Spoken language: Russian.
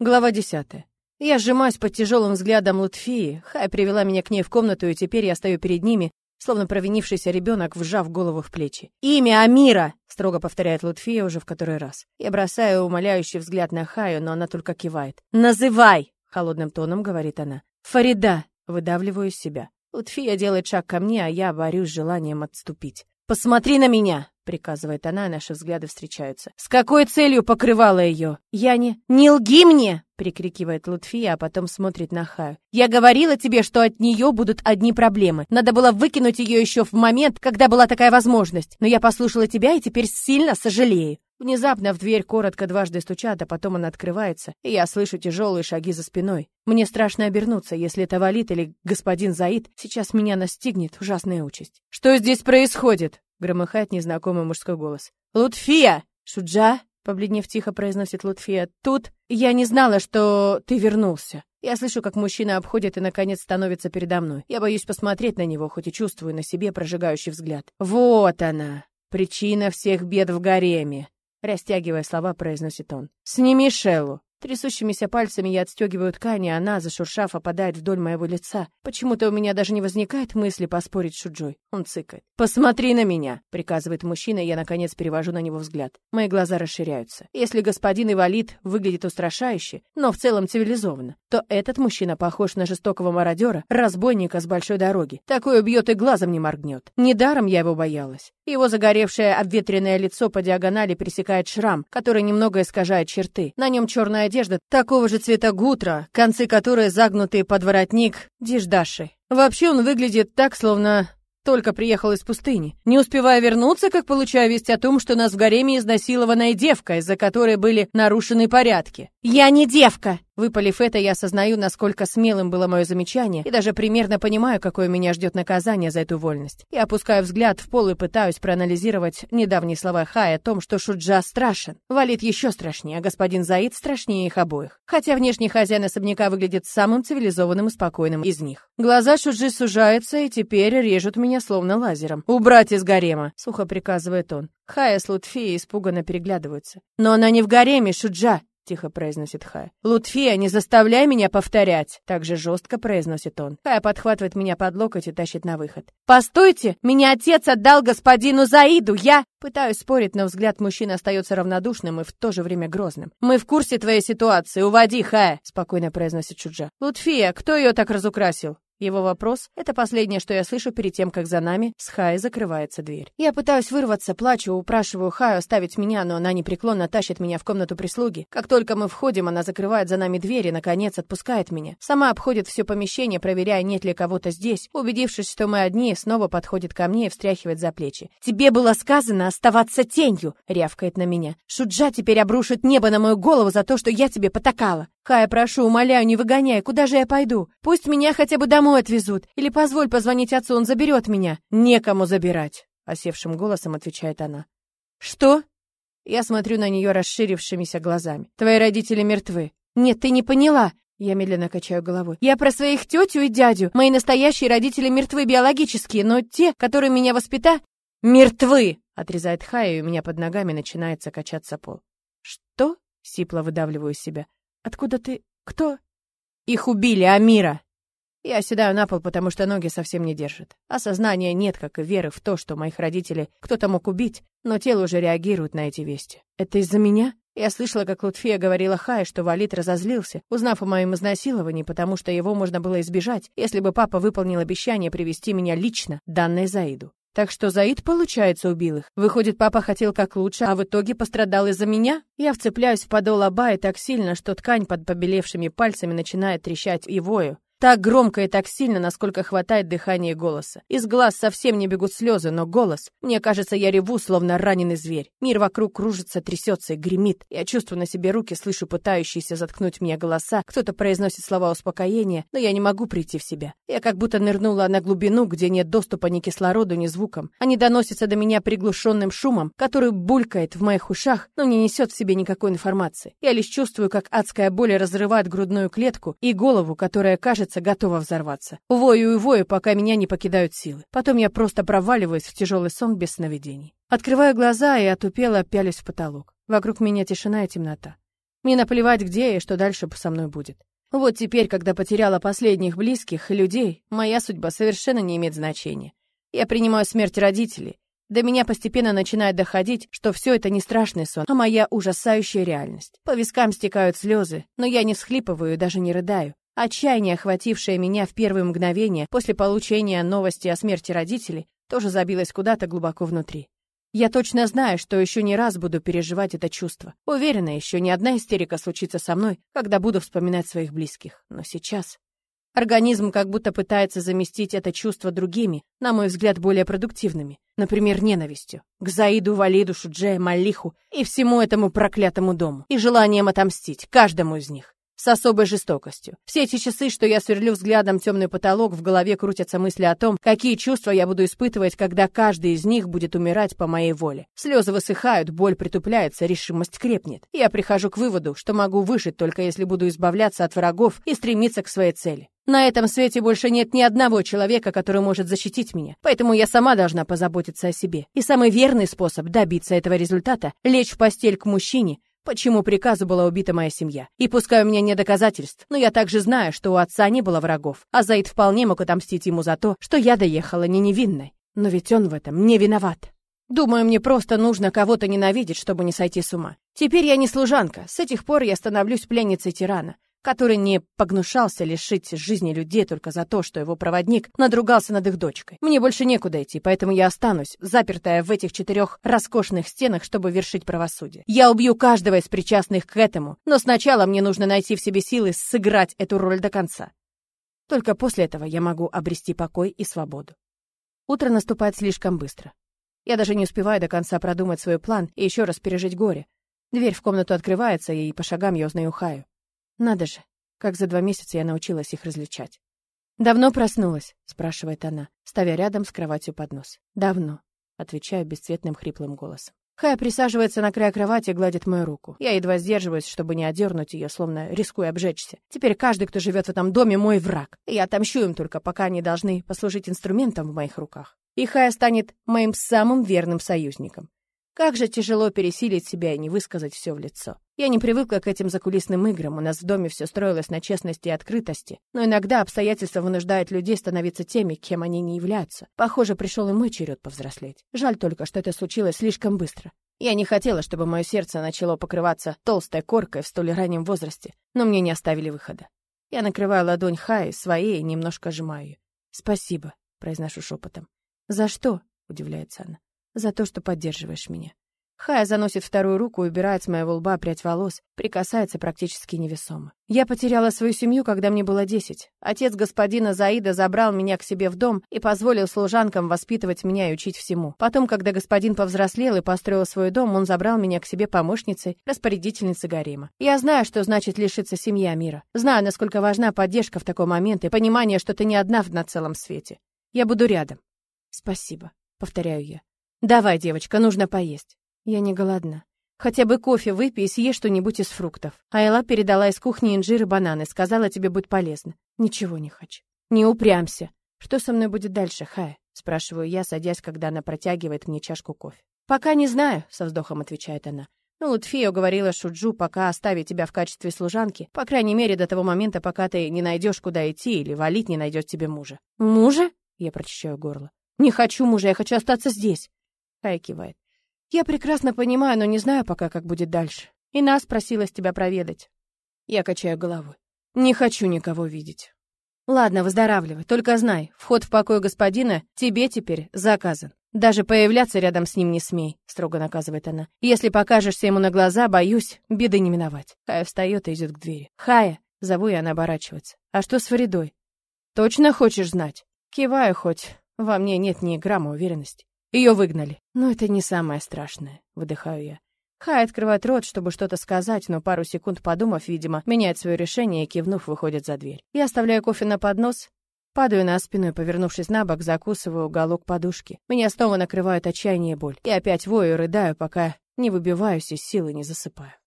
Глава десятая. Я сжимаюсь под тяжелым взглядом Лутфии. Хай привела меня к ней в комнату, и теперь я стою перед ними, словно провинившийся ребенок, вжав голову в плечи. «Имя Амира!» — строго повторяет Лутфия уже в который раз. Я бросаю умоляющий взгляд на Хаю, но она только кивает. «Называй!» — холодным тоном говорит она. «Фарида!» — выдавливаю из себя. Лутфия делает шаг ко мне, а я борюсь с желанием отступить. «Посмотри на меня!» — приказывает она, и наши взгляды встречаются. «С какой целью покрывала ее? Я не... Не лги мне!» — прикрикивает Лутфия, а потом смотрит на Хаю. «Я говорила тебе, что от нее будут одни проблемы. Надо было выкинуть ее еще в момент, когда была такая возможность. Но я послушала тебя и теперь сильно сожалею. Внезапно в дверь коротко дважды стучат, а потом она открывается, и я слышу тяжелые шаги за спиной. Мне страшно обернуться, если это Валит или господин Заид, сейчас меня настигнет ужасная участь. «Что здесь происходит?» — громыхает незнакомый мужской голос. «Лутфия!» «Шуджа?» — побледнев тихо произносит Лутфия. «Тут я не знала, что ты вернулся». Я слышу, как мужчина обходит и, наконец, становится передо мной. Я боюсь посмотреть на него, хоть и чувствую на себе прожигающий взгляд. «Вот она, причина всех бед в гареме!» Растягивая слова, произносит он. «Сними Шеллу!» Трясущимися пальцами я отстегиваю ткань, и она, зашуршав, опадает вдоль моего лица. Почему-то у меня даже не возникает мысли поспорить с Шуджой. Он цыкает. «Посмотри на меня!» — приказывает мужчина, и я, наконец, перевожу на него взгляд. Мои глаза расширяются. Если господин Ивалит выглядит устрашающе, но в целом цивилизованно, то этот мужчина похож на жестокого мародера, разбойника с большой дороги. Такой убьет и глазом не моргнет. Недаром я его боялась. Его загоревшее обветренное лицо по диагонали пересекает шрам, который немного искажает черты. На нем черная одежда такого же цвета гутра, концы которой загнуты под воротник диждаши. Вообще он выглядит так, словно только приехал из пустыни. Не успевая вернуться, как получаю весть о том, что нас в гареме изнасилованная девка, из-за которой были нарушены порядки. «Я не девка!» Выпалив это, я осознаю, насколько смелым было мое замечание, и даже примерно понимаю, какое меня ждет наказание за эту вольность. Я опускаю взгляд в пол и пытаюсь проанализировать недавние слова Хая о том, что Шуджа страшен. Валит еще страшнее, а господин Заид страшнее их обоих. Хотя внешний хозяин особняка выглядит самым цивилизованным и спокойным из них. Глаза Шуджи сужаются и теперь режут меня словно лазером. «Убрать из гарема!» — сухо приказывает он. Хая с Лутфией испуганно переглядываются. «Но она не в гареме, Шуджа!» — тихо произносит Хая. «Лутфия, не заставляй меня повторять!» Так же жестко произносит он. Хая подхватывает меня под локоть и тащит на выход. «Постойте! Меня отец отдал господину Заиду! Я...» Пытаюсь спорить, но взгляд мужчины остается равнодушным и в то же время грозным. «Мы в курсе твоей ситуации. Уводи, Хая!» Спокойно произносит Чуджа. «Лутфия, кто ее так разукрасил?» Его вопрос — это последнее, что я слышу перед тем, как за нами с Хай закрывается дверь. Я пытаюсь вырваться, плачу, упрашиваю Хаю оставить меня, но она непреклонно тащит меня в комнату прислуги. Как только мы входим, она закрывает за нами дверь и, наконец, отпускает меня. Сама обходит все помещение, проверяя, нет ли кого-то здесь. Убедившись, что мы одни, снова подходит ко мне и встряхивает за плечи. «Тебе было сказано оставаться тенью!» — рявкает на меня. «Шуджа теперь обрушит небо на мою голову за то, что я тебе потакала!» «Хая, прошу, умоляю, не выгоняй, куда же я пойду? Пусть меня хотя бы домой отвезут, или позволь позвонить отцу, он заберет меня». «Некому забирать», — осевшим голосом отвечает она. «Что?» Я смотрю на нее расширившимися глазами. «Твои родители мертвы». «Нет, ты не поняла». Я медленно качаю головой. «Я про своих тетю и дядю. Мои настоящие родители мертвы биологические, но те, которые меня воспита...» «Мертвы!» — отрезает Хая, и у меня под ногами начинается качаться пол. «Что?» — сипло выдавливаю из себя. Откуда ты... Кто? Их убили, Амира. Я седаю на пол, потому что ноги совсем не держат. Осознания нет, как и веры в то, что моих родителей кто-то мог убить, но тело уже реагирует на эти вести. Это из-за меня? Я слышала, как Лутфия говорила Хай, что Валит разозлился, узнав о моем изнасиловании, потому что его можно было избежать, если бы папа выполнил обещание привести меня лично, данное Заиду. Так что Заид, получается, убил их. Выходит, папа хотел как лучше, а в итоге пострадал из-за меня? Я вцепляюсь в подол Абая так сильно, что ткань под побелевшими пальцами начинает трещать и вою. Так громко и так сильно, насколько хватает дыхания и голоса. Из глаз совсем не бегут слезы, но голос... Мне кажется, я реву, словно раненый зверь. Мир вокруг кружится, трясется и гремит. Я чувствую на себе руки, слышу пытающиеся заткнуть меня голоса. Кто-то произносит слова успокоения, но я не могу прийти в себя. Я как будто нырнула на глубину, где нет доступа ни кислороду, ни звукам. Они доносятся до меня приглушенным шумом, который булькает в моих ушах, но не несет в себе никакой информации. Я лишь чувствую, как адская боль разрывает грудную клетку и голову, которая кажется кажется, готова взорваться. Вою и вою, пока меня не покидают силы. Потом я просто проваливаюсь в тяжелый сон без сновидений. Открываю глаза и отупело пялюсь в потолок. Вокруг меня тишина и темнота. Мне наплевать, где я и что дальше со мной будет. Вот теперь, когда потеряла последних близких и людей, моя судьба совершенно не имеет значения. Я принимаю смерть родителей. До меня постепенно начинает доходить, что все это не страшный сон, а моя ужасающая реальность. По вискам стекают слезы, но я не всхлипываю и даже не рыдаю. Отчаяние, охватившее меня в первые мгновения после получения новости о смерти родителей, тоже забилось куда-то глубоко внутри. Я точно знаю, что еще не раз буду переживать это чувство. Уверена, еще ни одна истерика случится со мной, когда буду вспоминать своих близких. Но сейчас... Организм как будто пытается заместить это чувство другими, на мой взгляд, более продуктивными. Например, ненавистью. К Заиду, Валиду, Шуджея, Малиху и всему этому проклятому дому. И желанием отомстить каждому из них с особой жестокостью. Все эти часы, что я сверлю взглядом темный потолок, в голове крутятся мысли о том, какие чувства я буду испытывать, когда каждый из них будет умирать по моей воле. Слезы высыхают, боль притупляется, решимость крепнет. Я прихожу к выводу, что могу выжить только если буду избавляться от врагов и стремиться к своей цели. На этом свете больше нет ни одного человека, который может защитить меня, поэтому я сама должна позаботиться о себе. И самый верный способ добиться этого результата — лечь в постель к мужчине, почему приказу была убита моя семья. И пускай у меня нет доказательств, но я также знаю, что у отца не было врагов, а Заид вполне мог отомстить ему за то, что я доехала не невинной. Но ведь он в этом не виноват. Думаю, мне просто нужно кого-то ненавидеть, чтобы не сойти с ума. Теперь я не служанка, с этих пор я становлюсь пленницей тирана который не погнушался лишить жизни людей только за то, что его проводник надругался над их дочкой. Мне больше некуда идти, поэтому я останусь, запертая в этих четырех роскошных стенах, чтобы вершить правосудие. Я убью каждого из причастных к этому, но сначала мне нужно найти в себе силы сыграть эту роль до конца. Только после этого я могу обрести покой и свободу. Утро наступает слишком быстро. Я даже не успеваю до конца продумать свой план и еще раз пережить горе. Дверь в комнату открывается, и по шагам я узнаю Хаю. Надо же, как за два месяца я научилась их различать. «Давно проснулась?» — спрашивает она, ставя рядом с кроватью поднос. «Давно», — отвечаю бесцветным хриплым голосом. Хая присаживается на край кровати и гладит мою руку. Я едва сдерживаюсь, чтобы не одернуть ее, словно рискуя обжечься. Теперь каждый, кто живет в этом доме, мой враг. И я отомщу им только, пока они должны послужить инструментом в моих руках. И Хая станет моим самым верным союзником. Как же тяжело пересилить себя и не высказать все в лицо. Я не привыкла к этим закулисным играм, у нас в доме все строилось на честности и открытости, но иногда обстоятельства вынуждают людей становиться теми, кем они не являются. Похоже, пришел и мой черед повзрослеть. Жаль только, что это случилось слишком быстро. Я не хотела, чтобы мое сердце начало покрываться толстой коркой в столь раннем возрасте, но мне не оставили выхода. Я накрываю ладонь Хаи своей и немножко сжимаю ее. «Спасибо», — произношу шепотом. «За что?» — удивляется она за то, что поддерживаешь меня. Хая заносит вторую руку и убирает с моего лба прядь волос, прикасается практически невесомо. Я потеряла свою семью, когда мне было десять. Отец господина Заида забрал меня к себе в дом и позволил служанкам воспитывать меня и учить всему. Потом, когда господин повзрослел и построил свой дом, он забрал меня к себе помощницей, распорядительницей гарема. Я знаю, что значит лишиться семьи мира. Знаю, насколько важна поддержка в такой момент и понимание, что ты не одна на целом свете. Я буду рядом. Спасибо, повторяю я. «Давай, девочка, нужно поесть». «Я не голодна. Хотя бы кофе выпей и съешь что-нибудь из фруктов». Айла передала из кухни инжир и бананы, сказала, тебе будет полезно. Ничего не хочу. Не упрямся. Что со мной будет дальше, Хая? Спрашиваю я, садясь, когда она протягивает мне чашку кофе. «Пока не знаю», — со вздохом отвечает она. «Ну, Лутфия уговорила Шуджу пока оставить тебя в качестве служанки, по крайней мере, до того момента, пока ты не найдешь, куда идти, или валить не найдет тебе мужа». «Мужа?» — я прочищаю горло. «Не хочу мужа, я хочу остаться здесь». Кай кивает. Я прекрасно понимаю, но не знаю пока, как будет дальше. И нас просилась тебя проведать. Я качаю головой. Не хочу никого видеть. Ладно, выздоравливай, только знай, вход в покой господина тебе теперь заказан. Даже появляться рядом с ним не смей, строго наказывает она. Если покажешься ему на глаза, боюсь, беды не миновать. Хая встает и идет к двери. Хая, зову я, она оборачивается. А что с Фаридой? Точно хочешь знать? Киваю хоть. Во мне нет ни грамма уверенности. Ее выгнали. Но это не самое страшное, выдыхаю я. Хай открывает рот, чтобы что-то сказать, но пару секунд подумав, видимо, меняет свое решение и, кивнув, выходит за дверь. Я оставляю кофе на поднос, падаю на спину и, повернувшись на бок, закусываю уголок подушки. Меня снова накрывают отчаяние и боль. И опять вою и рыдаю, пока не выбиваюсь из силы, не засыпаю.